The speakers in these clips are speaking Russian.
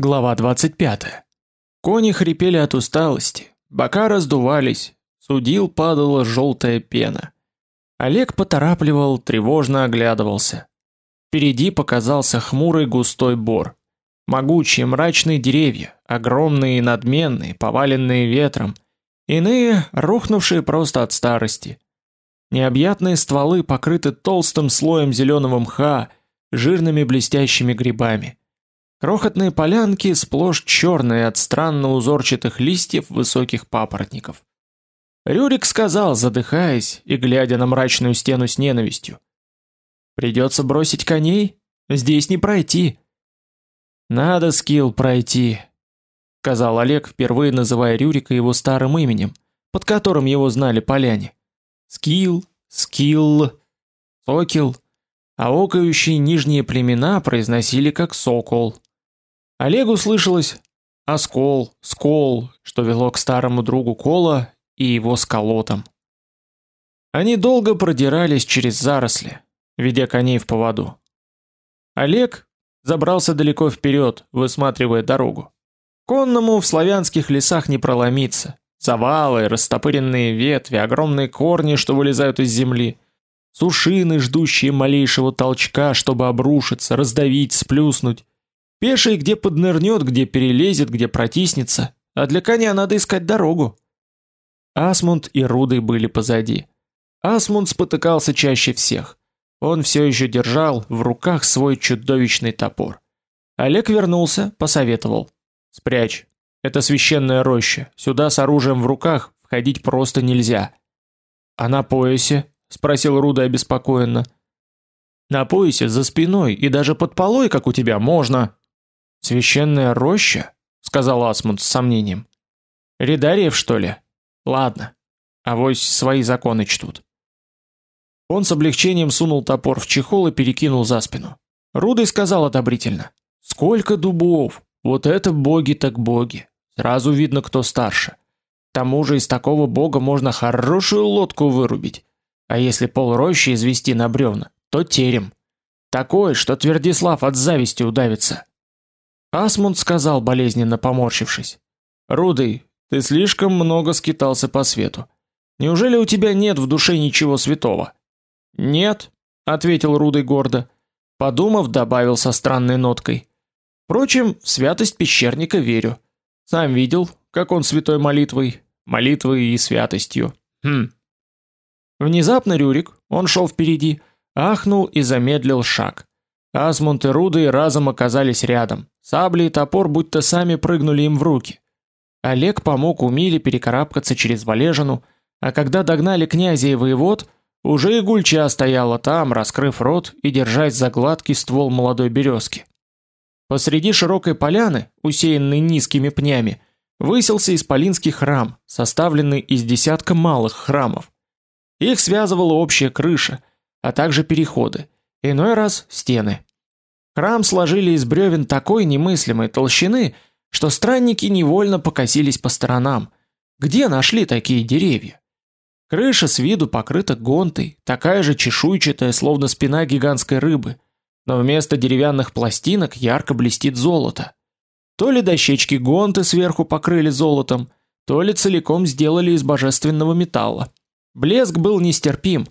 Глава 25. Кони хрипели от усталости, бока раздувались, судил падала желтая пена. Олег поторапливал, тревожно оглядывался. Впереди показался хмурый густой бор. Могучие мрачные деревья, огромные и надменные, поваленные ветром, иные рухнувшие просто от старости. Необъятные стволы покрыты толстым слоем зеленого мха, жирными блестящими грибами. Крохотные полянки сплошь черные от странно узорчатых листьев высоких папоротников. Рюрик сказал, задыхаясь и глядя на мрачную стену с ненавистью: "Придется бросить коней, здесь не пройти". "Надо скилл пройти", сказал Олег, впервые называя Рюрика его старым именем, под которым его знали поляне. Скилл, скилл, сокил, а окающие нижние племена произносили как сокол. Олегу слышалось оскол, скол, что вело к старому другу Кола и его сколотам. Они долго продирались через заросли, ведя коней в поводу. Олег забрался далеко вперед, высматривая дорогу. Конному в славянских лесах не проломиться. Завалы, растопыренные ветви, огромные корни, что вылезают из земли, сушины, ждущие малейшего толчка, чтобы обрушиться, раздавить, сплюснуть. Пеший где поднырнет, где перелезет, где протиснется, а для коня надо искать дорогу. Асмунд и Рудый были позади. Асмунд спотыкался чаще всех. Он все еще держал в руках свой чудовищный топор. Олег вернулся, посоветовал: "Спрячь, это священная роща. Сюда с оружием в руках входить просто нельзя. А на поясе? спросил Руда обеспокоенно. На поясе за спиной и даже под полой, как у тебя, можно. Священная роща, сказал Асмунд с сомнением. Редариев, что ли? Ладно. Авось свои законы чтут. Он с облегчением сунул топор в чехол и перекинул за спину. Рудый сказал одобрительно: "Сколько дубов! Вот это боги так боги. Сразу видно, кто старше. К тому же из такого бога можно хорошую лодку вырубить. А если пол рощи извести на бревна, то терем. Такой, что Твердислав от зависти удавится. Асмунд сказал болезненно поморщившись: "Рудый, ты слишком много скитался по свету. Неужели у тебя нет в душе ничего святого?" "Нет", ответил Рудый гордо. Подумав, добавил со странной ноткой: "Впрочем, в святость пещерника верю. Сам видел, как он святой молитвой, молитвой и святостью. Хм. Внезапно Рюрик, он шел впереди, ахнул и замедлил шаг. Асмунд и Рудый разом оказались рядом. Сабли и топор будто сами прыгнули им в руки. Олег помог Умиле перекарабкаться через Валежину, а когда догнали князя и воевод, уже и Гульча стояла там, раскрыв рот и держась за гладкий ствол молодой березки. Посреди широкой поляны, усеянной низкими пнями, высился исполинский храм, составленный из десятка малых храмов. Их связывала общая крыша, а также переходы, иной раз стены. Храм сложили из бревен такой немыслимой толщины, что странники невольно покосились по сторонам. Где нашли такие деревья? Крыша с виду покрыта гонтой, такая же чешуйчатая, словно спина гигантской рыбы – но вместо деревянных пластинок ярко блестит золото. То ли дощечки гонты сверху покрыли золотом, то ли целиком сделали из божественного металла. Блеск был нестерпим,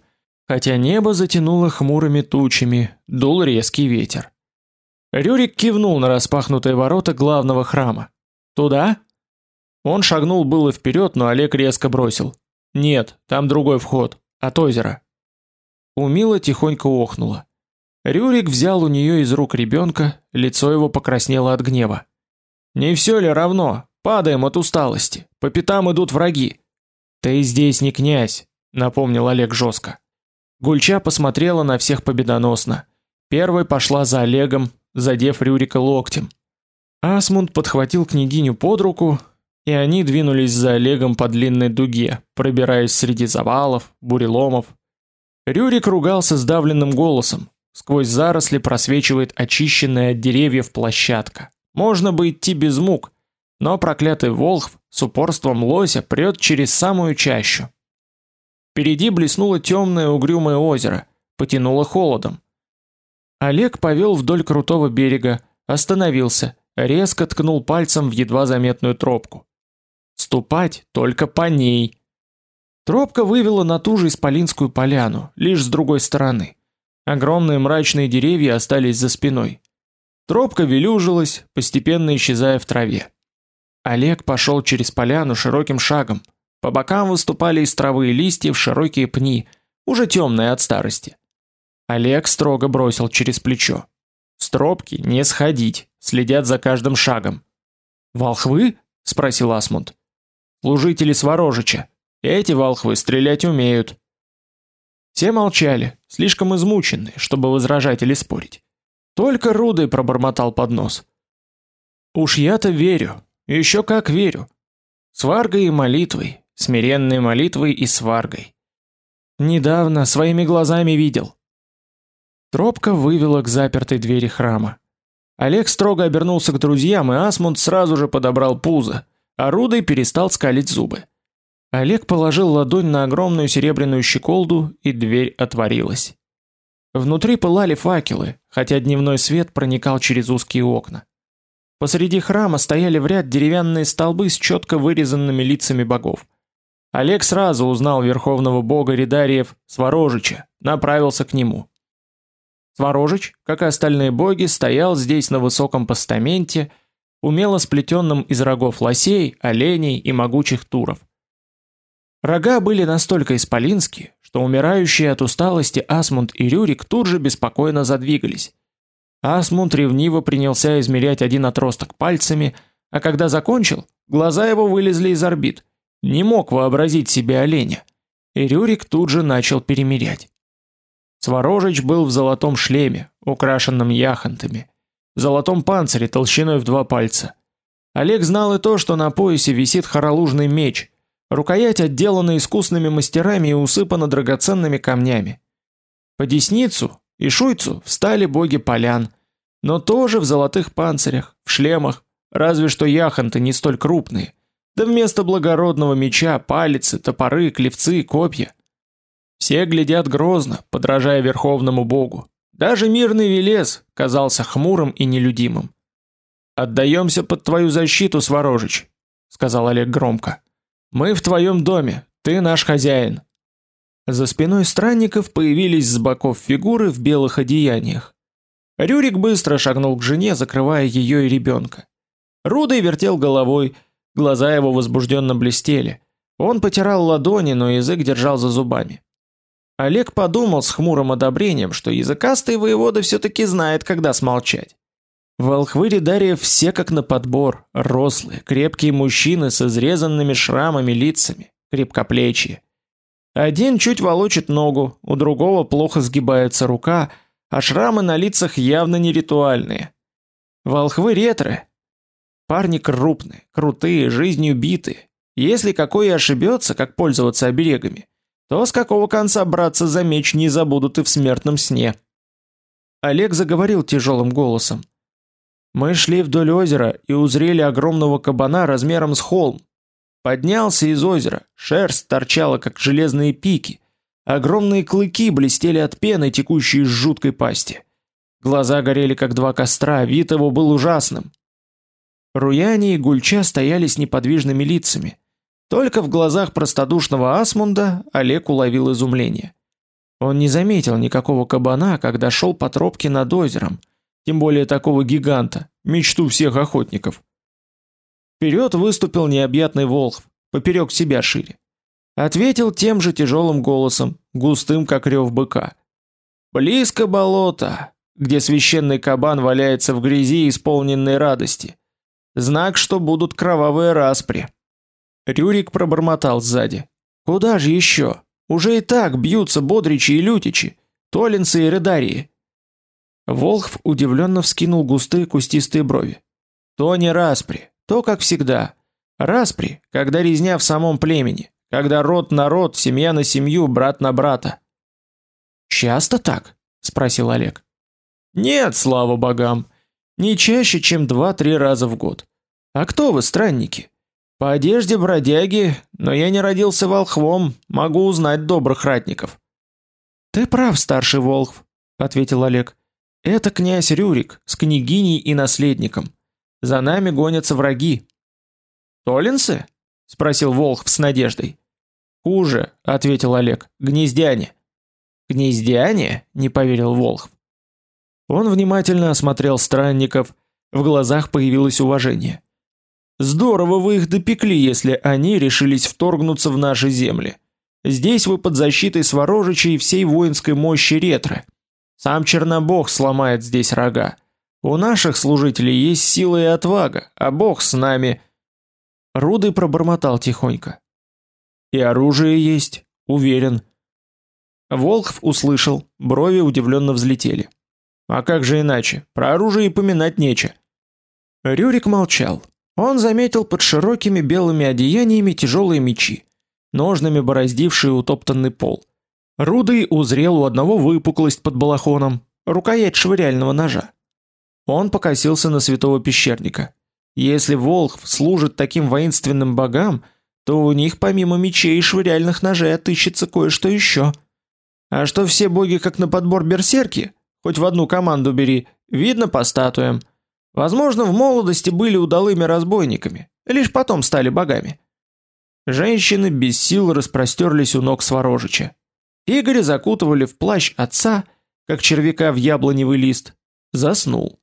хотя небо затянуло хмурыми тучами, дул резкий ветер. Рюрик кивнул на распахнутые ворота главного храма. Туда? Он шагнул было вперед, но Олег резко бросил: "Нет, там другой вход, от озера". Умила тихонько охнула. Рюрик взял у нее из рук ребенка, лицо его покраснело от гнева. Не все ли равно? Падаем от усталости. По пятам идут враги. Ты здесь не князь, напомнил Олег жестко. Гульча посмотрела на всех победоносно. Первой пошла за Олегом, задев Рюрика локтем. Асмунд подхватил княгиню под руку, и они двинулись за Олегом по длинной дуге, пробираясь среди завалов, буреломов. Рюрик ругался сдавленным голосом, Сквозь заросли просвечивает очищенная от деревьев площадка. Можно бы идти без мук, но проклятый волхв с упорством лося прет через самую чащу. Впереди блеснуло темное угрюмое озеро, потянуло холодом. Олег повел вдоль крутого берега, остановился, резко ткнул пальцем в едва заметную тропку. Ступать только по ней. Тропка вывела на ту же исполинскую поляну, лишь с другой стороны. Огромные мрачные деревья остались за спиной. Тропка велюжилась, постепенно исчезая в траве. Олег пошел через поляну широким шагом. По бокам выступали из травы и листьев широкие пни, уже темные от старости. Олег строго бросил через плечо: "С тропки не сходить, следят за каждым шагом". "Волхвы?" спросил Асмунд. "Служители Сворожича. Эти волхвы стрелять умеют". Все молчали, слишком измученные, чтобы возражать или спорить. Только Рудый пробормотал под нос: "Уж я-то верю, еще как верю. Сваргой и молитвой, смиренной молитвой и сваргой. Недавно своими глазами видел. Тропка вывела к запертой двери храма. Олег строго обернулся к друзьям, и Асмунд сразу же подобрал пузо, а Рудый перестал скалить зубы. Олег положил ладонь на огромную серебряную щеколду, и дверь отворилась. Внутри пылали факелы, хотя дневной свет проникал через узкие окна. Посреди храма стояли в ряд деревянные столбы с четко вырезанными лицами богов. Олег сразу узнал верховного бога Редариев Сворожича, направился к нему. Сворожич, как и остальные боги, стоял здесь на высоком постаменте, умело сплетенном из рогов лосей, оленей и могучих туров. Рога были настолько исполинские, что умирающие от усталости Асмунд и Рюрик тут же беспокойно задвигались. Асмунд ревниво принялся измерять один отросток пальцами, а когда закончил, глаза его вылезли из орбит. Не мог вообразить себе оленя. И Рюрик тут же начал перемерять. Сворожич был в золотом шлеме, украшенном яхонтами, в золотом панцире толщиной в два пальца. Олег знал и то, что на поясе висит хоролужный меч, рукоять отделана искусными мастерами и усыпана драгоценными камнями. По десницу и шуйцу встали боги полян, но тоже в золотых панцирях, в шлемах, разве что яхонты не столь крупные. Да вместо благородного меча палицы, топоры, клевцы, копья. Все глядят грозно, подражая верховному богу. Даже мирный Велес казался хмурым и нелюдимым. Отдаемся под твою защиту, Сворожич, сказал Олег громко. Мы в твоем доме, ты наш хозяин. За спиной странников появились с боков фигуры в белых одеяниях. Рюрик быстро шагнул к жене, закрывая ее и ребенка. Рудый вертел головой, глаза его возбужденно блестели. Он потирал ладони, но язык держал за зубами. Олег подумал с хмурым одобрением, что языкастый воевода все-таки знает, когда смолчать. Волхвы Редариев все как на подбор, рослые, крепкие мужчины с изрезанными шрамами лицами, крепкоплечие. Один чуть волочит ногу, у другого плохо сгибается рука – а шрамы на лицах явно не ритуальные. Волхвы ретры. Парни крупные, крутые, жизнью битые. Если какой и ошибется, как пользоваться оберегами, то с какого конца браться за меч не забудут и в смертном сне. Олег заговорил тяжелым голосом. Мы шли вдоль озера и узрели огромного кабана размером с холм. Поднялся из озера, шерсть торчала как железные пики, Огромные клыки блестели от пены, текущей из жуткой пасти. Глаза горели как два костра, вид его был ужасным. Руяне и Гульча стояли с неподвижными лицами. Только в глазах простодушного Асмунда Олег уловил изумление. Он не заметил никакого кабана, когда шел по тропке над озером, тем более такого гиганта, мечту всех охотников. Вперед выступил необъятный волхв, поперек себя шире. Ответил тем же тяжелым голосом, густым как рев быка. Близко болото, где священный кабан валяется в грязи, исполненной радости. Знак, что будут кровавые распри. Рюрик пробормотал сзади: "Куда же еще? Уже и так бьются бодричи и лютичи, толинцы и редарии". Волхв удивленно вскинул густые кустистые брови. То не распри, то как всегда. Распри, когда резня в самом племени, когда род на род, семья на семью, брат на брата. Часто так? спросил Олег. Нет, слава богам, не чаще, чем два-три раза в год. А кто вы, странники? По одежде бродяги, но я не родился волхвом, могу узнать добрых ратников. Ты прав, старший волхв, ответил Олег. Это князь Рюрик с княгиней и наследником. За нами гонятся враги. Толинцы? спросил Волх с надеждой. Хуже, ответил Олег. Гнездяне. Гнездяне? не поверил Волх. Он внимательно осмотрел странников, в глазах появилось уважение. Здорово вы их допекли, если они решились вторгнуться в наши земли. Здесь вы под защитой Сворожичей и всей воинской мощи Ретры. Сам Чернобог сломает здесь рога. У наших служителей есть сила и отвага, а Бог с нами. Руды пробормотал тихонько. И оружие есть, уверен. Волхв услышал, брови удивленно взлетели. А как же иначе? Про оружие и поминать нечего. Рюрик молчал. Он заметил под широкими белыми одеяниями тяжелые мечи, ножными бороздившие утоптанный пол. Рудый узрел у одного выпуклость под балахоном, рукоять швыряльного ножа. Он покосился на святого пещерника. Если волхв служит таким воинственным богам, то у них помимо мечей и швыряльных ножей отыщется кое-что еще. А что все боги как на подбор берсерки, хоть в одну команду бери, видно по статуям. Возможно, в молодости были удалыми разбойниками, лишь потом стали богами. Женщины без сил распростерлись у ног Сворожича. Игоря закутывали в плащ отца, как червяка в яблоневый лист. Заснул.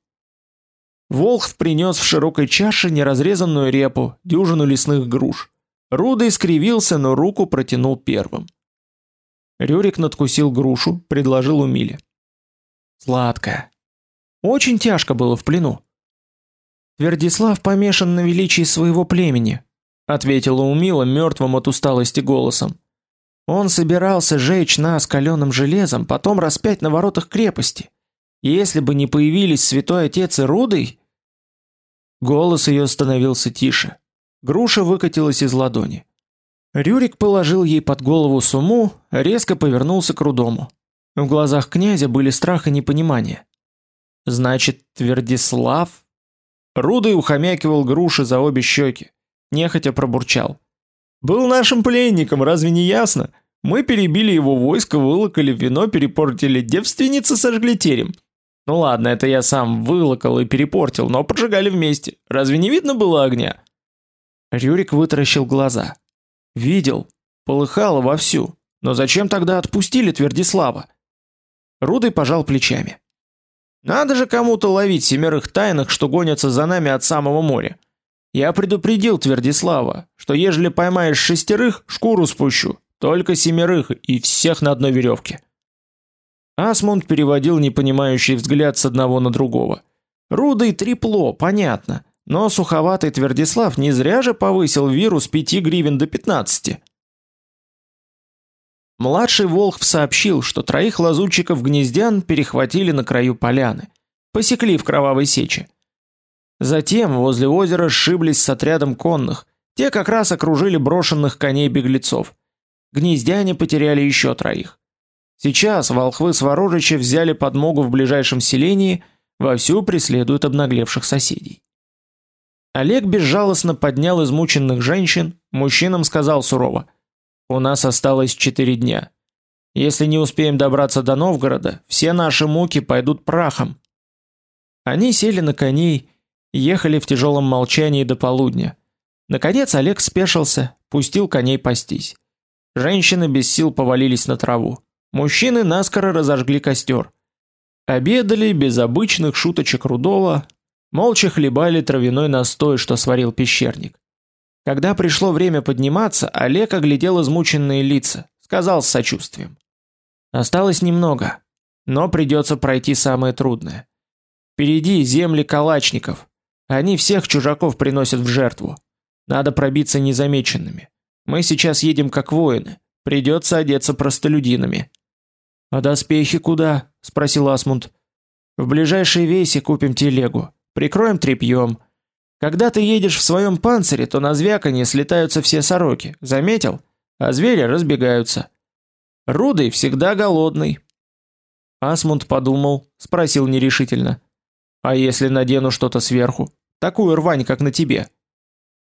Волхв принес в широкой чаше неразрезанную репу, дюжину лесных груш. Рудый скривился, но руку протянул первым. Рюрик надкусил грушу, предложил Умиле. Сладкая. Очень тяжко было в плену. Твердислав помешан на величии своего племени, ответила Умила мертвым от усталости голосом. Он собирался жечь нас каленым железом, потом распять на воротах крепости. Если бы не появились святой отец и Рудый, голос ее становился тише. Груша выкатилась из ладони. Рюрик положил ей под голову суму, резко повернулся к Рудому. В глазах князя были страх и непонимание. Значит, Твердислав Рудый ухомякивал груши за обе щеки, нехотя пробурчал: "Был нашим пленником, разве не ясно? Мы перебили его войско, вылокали вино, перепортили девственницы, сожгли терем. Ну ладно, это я сам вылокал и перепортил, но поджигали вместе. Разве не видно было огня? Рюрик вытаращил глаза. Видел, полыхало вовсю. Но зачем тогда отпустили Твердислава? Рудый пожал плечами. Надо же кому-то ловить семерых тайных, что гонятся за нами от самого моря. Я предупредил Твердислава, что ежели поймаешь шестерых, шкуру спущу, только семерых и всех на одной веревке. Асмунд переводил непонимающий взгляд с одного на другого. Рудый трепло, понятно, но суховатый Твердислав не зря же повысил виру с 5 гривен до 15. Младший Волхв сообщил, что троих лазутчиков гнездян перехватили на краю поляны, посекли в кровавой сече. Затем возле озера сшиблись с отрядом конных, те как раз окружили брошенных коней беглецов. Гнездяне потеряли еще троих. Сейчас волхвы Сворожича взяли подмогу в ближайшем селении, вовсю преследуют обнаглевших соседей. Олег безжалостно поднял измученных женщин, мужчинам сказал сурово: "У нас осталось четыре дня. Если не успеем добраться до Новгорода, все наши муки пойдут прахом". Они сели на коней, ехали в тяжелом молчании до полудня. Наконец Олег спешился, пустил коней пастись. Женщины без сил повалились на траву. Мужчины наскоро разожгли костер. Обедали без обычных шуточек Рудова, молча хлебали травяной настой, что сварил пещерник. Когда пришло время подниматься, Олег оглядел измученные лица, сказал с сочувствием: "Осталось немного, но придется пройти самое трудное. Впереди земли калачников. Они всех чужаков приносят в жертву. Надо пробиться незамеченными. Мы сейчас едем как воины. Придется одеться простолюдинами. А доспехи куда? спросил Асмунд. В ближайшей весе купим телегу, прикроем тряпьем. Когда ты едешь в своем панцире, то на звяканье слетаются все сороки. Заметил? А звери разбегаются. Рудый всегда голодный. Асмунд подумал, спросил нерешительно: "А если надену что-то сверху, такую рвань, как на тебе?"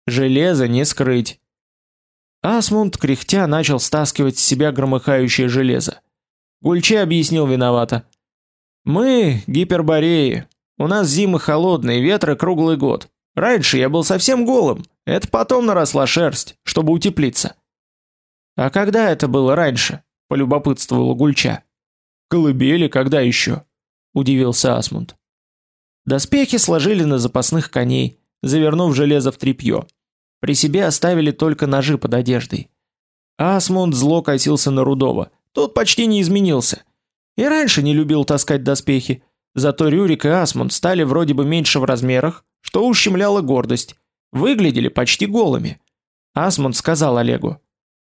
Железо не скрыть. Асмунд кряхтя начал стаскивать с себя громыхающее железо. Гульче объяснил виновато. Мы гипербореи. У нас зимы холодные, ветры круглый год. Раньше я был совсем голым. Это потом наросла шерсть, чтобы утеплиться. А когда это было раньше? полюбопытствовала Гульча. Колыбели когда еще? удивился Асмунд. Доспехи сложили на запасных коней, завернув железо в тряпье. При себе оставили только ножи под одеждой. Асмунд зло косился на Рудова. Тот почти не изменился. И раньше не любил таскать доспехи, зато Рюрик и Асмунд стали вроде бы меньше в размерах, что ущемляло гордость. Выглядели почти голыми. Асмунд сказал Олегу: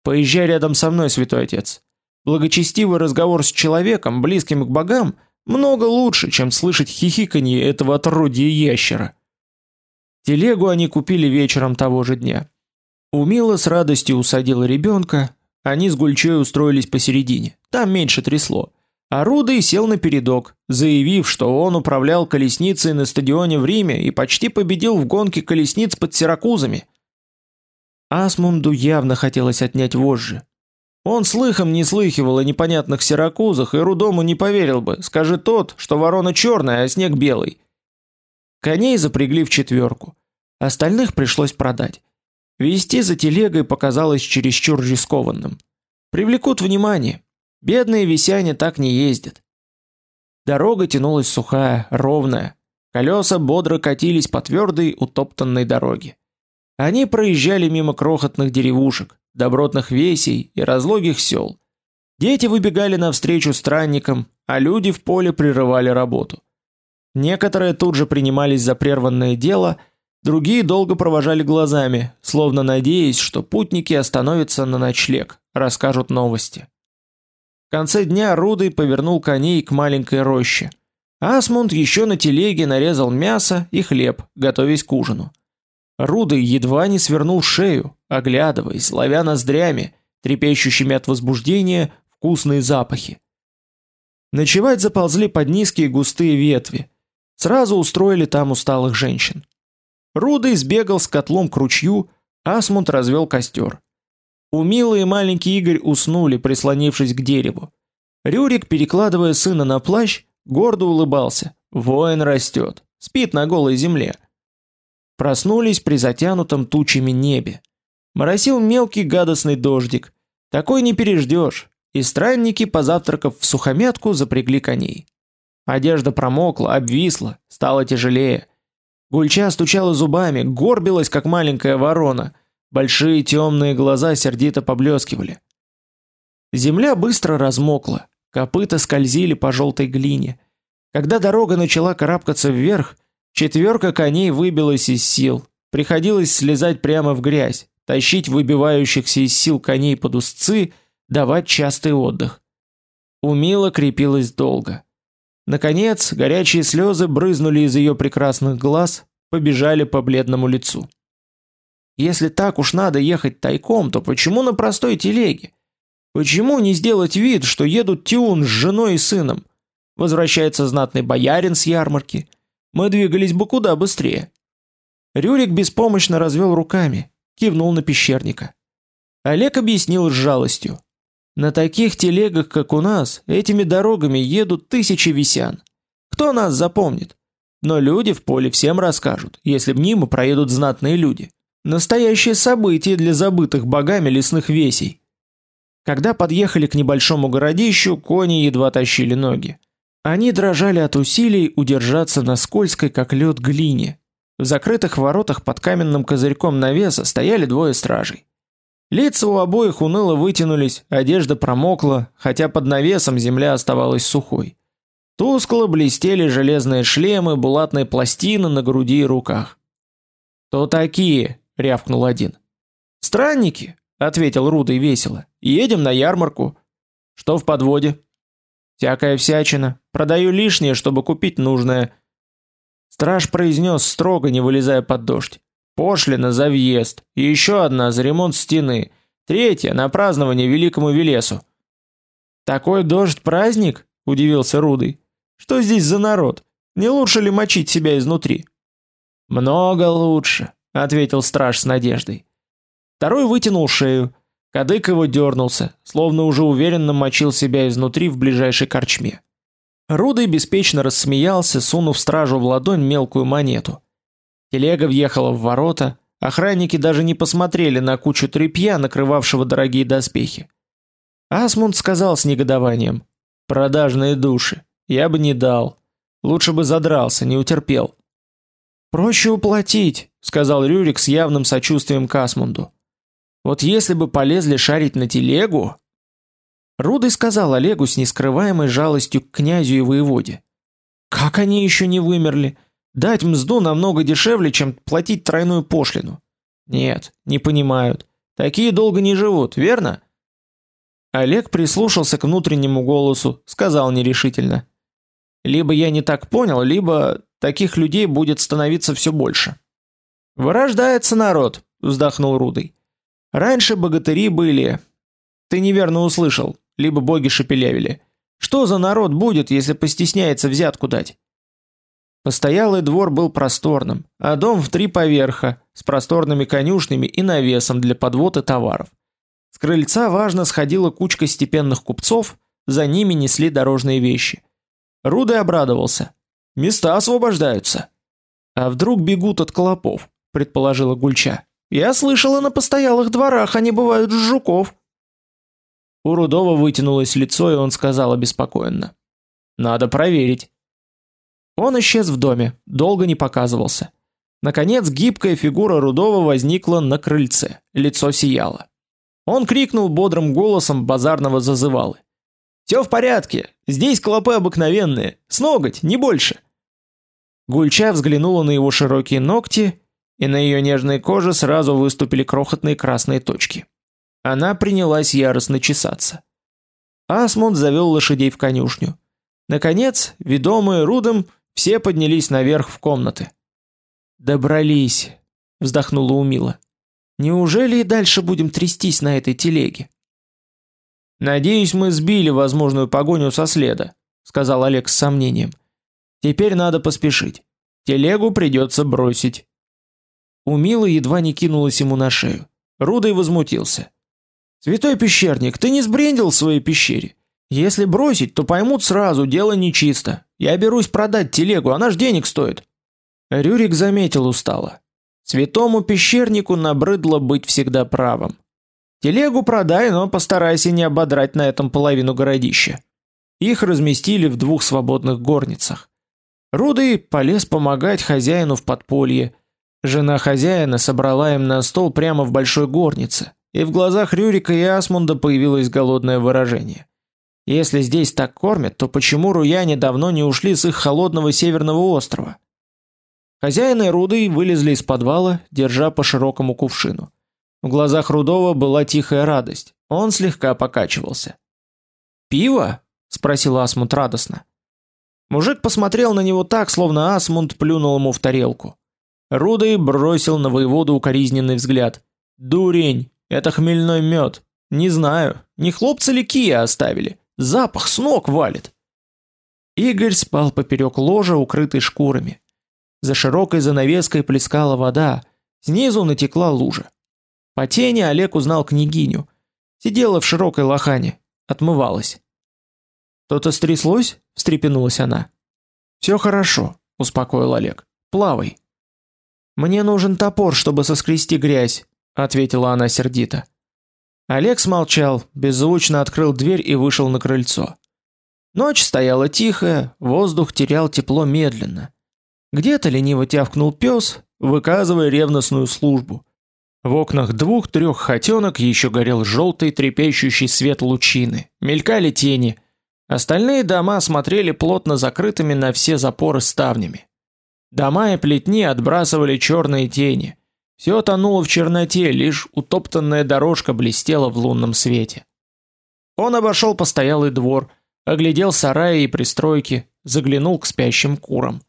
"Поезжай рядом со мной, святой отец. Благочестивый разговор с человеком, близким к богам, много лучше, чем слышать хихиканье этого отродья ящера". Телегу они купили вечером того же дня. Умила с радостью усадила ребенка, они с Гульчой устроились посередине. Там меньше трясло. А Рудый сел на передок, заявив, что он управлял колесницей на стадионе в Риме и почти победил в гонке колесниц под Сиракузами. Асмунду явно хотелось отнять вожжи. Он слыхом не слыхивал о непонятных Сиракузах и Рудому не поверил бы, скажи тот, что ворона черная, а снег белый. Коней запрягли в четверку. Остальных пришлось продать. Вести за телегой показалось чересчур рискованным. Привлекут внимание, Бедные висяне так не ездят. Дорога тянулась сухая, ровная. Колеса бодро катились по твердой, утоптанной дороге. Они проезжали мимо крохотных деревушек, добротных весей и разлогих сел. Дети выбегали навстречу странникам, а люди в поле прерывали работу. Некоторые тут же принимались за прерванное дело, другие долго провожали глазами, словно надеясь, что путники остановятся на ночлег, расскажут новости. Конце дня Рудый повернул коней к маленькой роще. Асмунд еще на телеге нарезал мясо и хлеб, готовясь к ужину. Рудый едва не свернул шею, оглядываясь, ловя ноздрями, трепещущими от возбуждения, вкусные запахи. Ночевать заползли под низкие густые ветви. Сразу устроили там усталых женщин. Рудый сбегал с котлом к ручью, Асмунд развел костер. Умилый и маленький Игорь уснули, прислонившись к дереву. Рюрик, перекладывая сына на плащ, гордо улыбался. Воин растет, спит на голой земле. Проснулись при затянутом тучами небе. Моросил мелкий гадостный дождик. Такой не переждешь. И странники, позавтракав в сухомятку, запрягли коней. Одежда промокла, обвисла, стала тяжелее. Гульча стучала зубами, горбилась, как маленькая ворона — Большие темные глаза сердито поблескивали. Земля быстро размокла, копыта скользили по желтой глине. Когда дорога начала карабкаться вверх, четверка коней выбилась из сил. Приходилось слезать прямо в грязь, тащить выбивающихся из сил коней под узцы, давать частый отдых. Умила крепилась долго. Наконец, горячие слезы брызнули из ее прекрасных глаз, побежали по бледному лицу. Если так уж надо ехать тайком, то почему на простой телеге? Почему не сделать вид, что едут Тиун с женой и сыном? Возвращается знатный боярин с ярмарки. Мы двигались бы куда быстрее. Рюрик беспомощно развел руками, кивнул на пещерника. Олег объяснил с жалостью: на таких телегах, как у нас, этими дорогами едут тысячи висян. Кто нас запомнит? Но люди в поле всем расскажут, если мимо проедут знатные люди. Настоящее событие для забытых богами лесных весей. Когда подъехали к небольшому городищу, кони едва тащили ноги. Они дрожали от усилий удержаться на скользкой, как лед, глине. В закрытых воротах под каменным козырьком навеса стояли двое стражей. Лица у обоих уныло вытянулись, одежда промокла, хотя под навесом земля оставалась сухой. Тускло блестели железные шлемы, булатные пластины на груди и руках. "То такие?" Рявкнул один. Странники, ответил Рудый весело. Едем на ярмарку. Что в подводе? Всякая всячина. Продаю лишнее, чтобы купить нужное. Страж произнес строго, не вылезая под дождь. Пошлина за въезд, и еще одна за ремонт стены, третья на празднование великому Велесу. Такой дождь праздник? удивился Рудый. Что здесь за народ? Не лучше ли мочить себя изнутри? Много лучше, ответил страж с надеждой. Второй вытянул шею. Кадык его дернулся, словно уже уверенно мочил себя изнутри в ближайшей корчме. Рудый беспечно рассмеялся, сунув стражу в ладонь мелкую монету. Телега въехала в ворота, охранники даже не посмотрели на кучу тряпья, накрывавшего дорогие доспехи. Асмунд сказал с негодованием: "Продажные души, я бы не дал. Лучше бы задрался, не утерпел". "Проще уплатить", сказал Рюрик с явным сочувствием к Асмунду. "Вот если бы полезли шарить на телегу", Рудый сказал Олегу с нескрываемой жалостью к князю и воеводе: "Как они еще не вымерли? Дать мзду намного дешевле, чем платить тройную пошлину. Нет, не понимают. Такие долго не живут, верно?" Олег прислушался к внутреннему голосу, сказал нерешительно: "Либо я не так понял, либо таких людей будет становиться все больше". Вырождается народ, вздохнул Рудый. Раньше богатыри были. Ты неверно услышал либо боги шепелявили. Что за народ будет, если постесняется взятку дать? Постоялый двор был просторным, а дом в три поверха, с просторными конюшнями и навесом для подвода товаров. С крыльца важно сходила кучка степенных купцов, за ними несли дорожные вещи. Рудый обрадовался. Места освобождаются. А вдруг бегут от клопов, предположила Гульча. Я слышала, на постоялых дворах они бывают жуков. У Рудова вытянулось лицо, и он сказал обеспокоенно: "Надо проверить". Он исчез в доме, долго не показывался. Наконец гибкая фигура Рудова возникла на крыльце, лицо сияло. Он крикнул бодрым голосом базарного зазывалы: "Все в порядке, здесь клопы обыкновенные, с ноготь, не больше". Гульча взглянула на его широкие ногти, и на ее нежной коже сразу выступили крохотные красные точки. Она принялась яростно чесаться. Асмунд завел лошадей в конюшню. Наконец, ведомые Рудом, все поднялись наверх в комнаты. Добрались, вздохнула Умила. Неужели и дальше будем трястись на этой телеге? Надеюсь, мы сбили возможную погоню со следа, сказал Олег с сомнением. Теперь надо поспешить. Телегу придется бросить. Умила едва не кинулась ему на шею. Рудой возмутился. Святой пещерник, ты не сбрендил в своей пещере? Если бросить, то поймут сразу, дело нечисто. Я берусь продать телегу, она ж денег стоит. Рюрик заметил устало. Святому пещернику набрыдло быть всегда правым. Телегу продай, но постарайся не ободрать на этом половину городища. Их разместили в двух свободных горницах. Рудый полез помогать хозяину в подполье. Жена хозяина собрала им на стол прямо в большой горнице и в глазах Рюрика и Асмунда появилось голодное выражение. Если здесь так кормят, то почему руяне давно не ушли с их холодного северного острова? Хозяин и Рудый вылезли из подвала, держа по широкому кувшину. В глазах Рудова была тихая радость. Он слегка покачивался. "Пиво?" спросил Асмунд радостно. Мужик посмотрел на него так, словно Асмунд плюнул ему в тарелку. Рудый бросил на воеводу укоризненный взгляд. "Дурень, это хмельной мед. Не знаю, не хлопцы ли кия оставили. Запах с ног валит. Игорь спал поперек ложа, укрытый шкурами. За широкой занавеской плескала вода, снизу натекла лужа. По тени Олег узнал княгиню. Сидела в широкой лохане, отмывалась. «То-то стряслось?» – встрепенулась она. «Все хорошо», – успокоил Олег. «Плавай». «Мне нужен топор, чтобы соскрести грязь», ответила она сердито. Олег смолчал, беззвучно открыл дверь и вышел на крыльцо. Ночь стояла тихая, воздух терял тепло медленно. Где-то лениво тявкнул пес, выказывая ревностную службу. В окнах двух-трех хотенок еще горел желтый трепещущий свет лучины, мелькали тени. Остальные дома смотрели плотно закрытыми на все запоры ставнями. Дома и плетни отбрасывали черные тени. Все тонуло в черноте, лишь утоптанная дорожка блестела в лунном свете. Он обошел постоялый двор, оглядел сараи и пристройки, заглянул к спящим курам.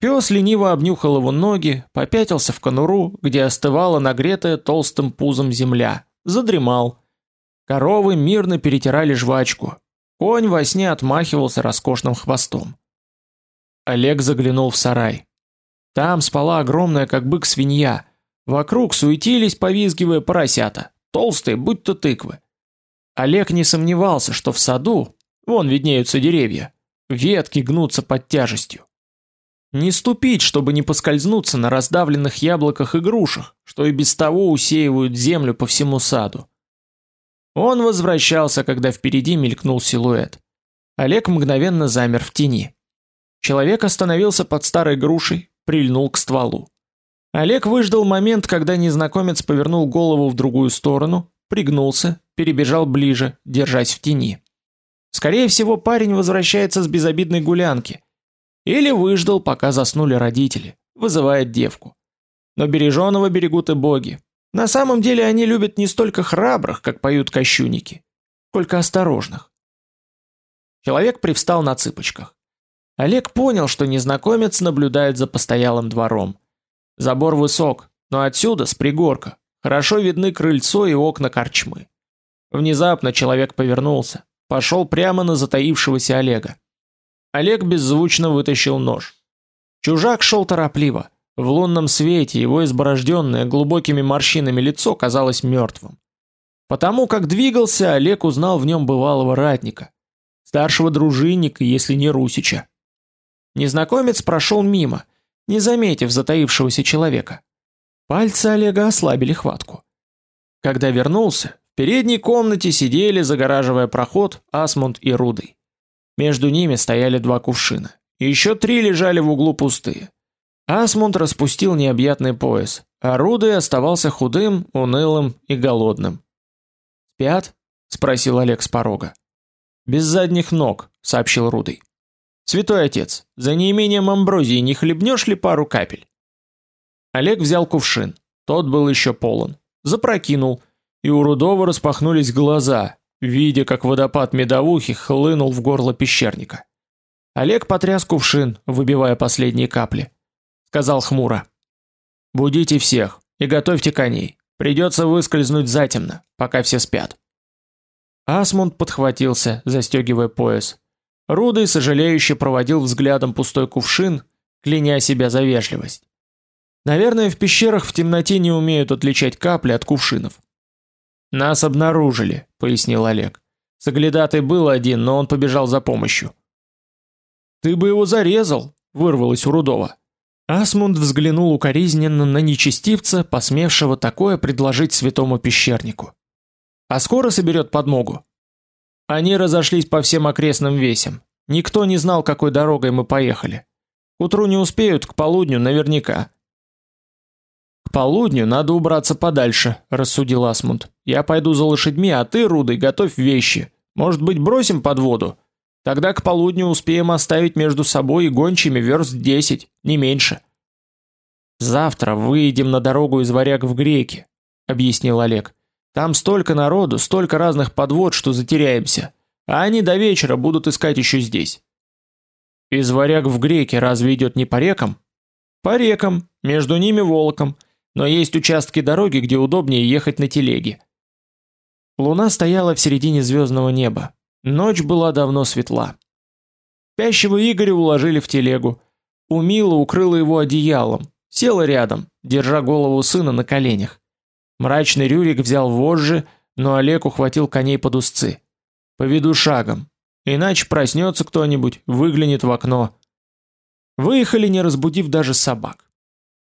Пес лениво обнюхал его ноги, попятился в конуру, где остывала нагретая толстым пузом земля, задремал. Коровы мирно перетирали жвачку. Конь во сне отмахивался роскошным хвостом. Олег заглянул в сарай. Там спала огромная, как бык, свинья. Вокруг суетились, повизгивая поросята, толстые, будто тыквы. Олег не сомневался, что в саду, вон виднеются деревья, ветки гнутся под тяжестью. не ступить, чтобы не поскользнуться на раздавленных яблоках и грушах, что и без того усеивают землю по всему саду. Он возвращался, когда впереди мелькнул силуэт. Олег мгновенно замер в тени. Человек остановился под старой грушей, прильнул к стволу. Олег выждал момент, когда незнакомец повернул голову в другую сторону, пригнулся, перебежал ближе, держась в тени. Скорее всего, парень возвращается с безобидной гулянки. Или выждал, пока заснули родители, вызывает девку. Но береженого берегут и боги. На самом деле они любят не столько храбрых, как поют кощунники, сколько осторожных. Человек привстал на цыпочках. Олег понял, что незнакомец наблюдает за постоялым двором. Забор высок, но отсюда, с пригорка, хорошо видны крыльцо и окна корчмы. Внезапно человек повернулся, пошел прямо на затаившегося Олега. Олег беззвучно вытащил нож. Чужак шел торопливо. В лунном свете его изборожденное глубокими морщинами лицо казалось мертвым. Потому как двигался, Олег узнал в нем бывалого ратника, старшего дружинника, если не русича. Незнакомец прошел мимо, не заметив затаившегося человека. Пальцы Олега ослабили хватку. Когда вернулся, в передней комнате сидели, загораживая проход, Асмунд и Рудый. Между ними стояли два кувшина. И еще три лежали в углу пустые. Асмунд распустил необъятный пояс, а Рудый оставался худым, унылым и голодным. «Спят?» — спросил Олег с порога. «Без задних ног», — сообщил Рудый. Святой отец, за неимением амброзии не хлебнешь ли пару капель? Олег взял кувшин. Тот был еще полон. Запрокинул, и у Рудова распахнулись глаза, видя, как водопад медовухи хлынул в горло пещерника. Олег потряс кувшин, выбивая последние капли. Сказал хмуро: "Будите всех и готовьте коней. Придется выскользнуть затемно, пока все спят". Асмунд подхватился, застегивая пояс. Рудый сожалеюще проводил взглядом пустой кувшин, кляня себя за вежливость. Наверное, в пещерах в темноте не умеют отличать капли от кувшинов. Нас обнаружили, пояснил Олег. Соглядатый был один, но он побежал за помощью. Ты бы его зарезал, вырвалось у Рудова. Асмунд взглянул укоризненно на нечестивца, посмевшего такое предложить святому пещернику. А скоро соберет подмогу. Они разошлись по всем окрестным весям. Никто не знал, какой дорогой мы поехали. К утру не успеют, к полудню наверняка. К полудню надо убраться подальше, рассудил Асмунд. Я пойду за лошадьми, а ты, Рудой, готовь вещи. Может быть, бросим под воду? Тогда к полудню успеем оставить между собой и гончими верст десять, не меньше. Завтра выйдем на дорогу из Варяг в Греки, объяснил Олег. Там столько народу, столько разных подвод, что затеряемся. А они до вечера будут искать еще здесь. Из варяг в греки разве идет не по рекам? По рекам, между ними волоком, но есть участки дороги, где удобнее ехать на телеге. Луна стояла в середине звездного неба. Ночь была давно светла. Спящего Игоря уложили в телегу. Умила укрыла его одеялом, села рядом, держа голову сына на коленях. Мрачный Рюрик взял вожжи, но Олег ухватил коней под узцы. Поведу шагом, иначе проснется кто-нибудь, выглянет в окно. Выехали, не разбудив даже собак.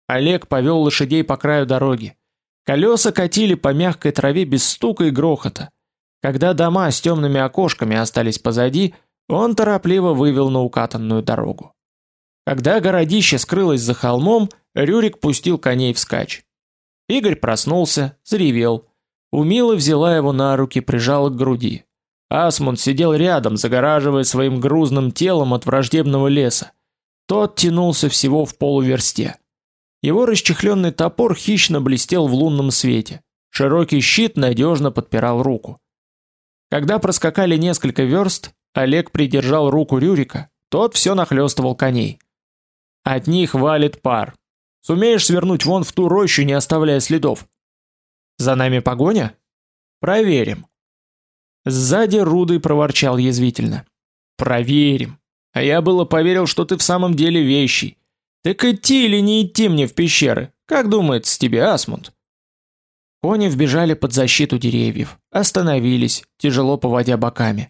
Олег повел лошадей по краю дороги. Колеса катили по мягкой траве без стука и грохота. Когда дома с темными окошками остались позади, он торопливо вывел на укатанную дорогу. Когда городище скрылось за холмом, Рюрик пустил коней вскачь. Игорь проснулся, заревел. Умила взяла его на руки, прижала к груди. Асмунд сидел рядом, загораживая своим грузным телом от враждебного леса. Тот тянулся всего в полуверсте. Его расчехленный топор хищно блестел в лунном свете. Широкий щит надежно подпирал руку. Когда проскакали несколько верст, Олег придержал руку Рюрика. Тот все нахлестывал коней. От них валит пар. Сумеешь свернуть вон в ту рощу, не оставляя следов? За нами погоня? Проверим. Сзади Рудый проворчал язвительно. Проверим. А я было поверил, что ты в самом деле вещий. Так идти или не идти мне в пещеры? Как думается тебе, Асмунд? Кони вбежали под защиту деревьев, остановились, тяжело поводя боками.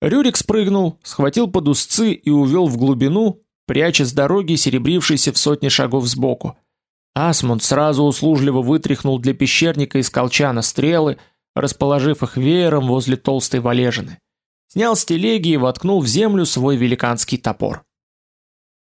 Рюрик спрыгнул, схватил под узцы и увел в глубину, пряча с дороги серебрившийся в сотни шагов сбоку. Асмунд сразу услужливо вытряхнул для пещерника из колчана стрелы, расположив их веером возле толстой валежины. Снял с телеги и воткнул в землю свой великанский топор.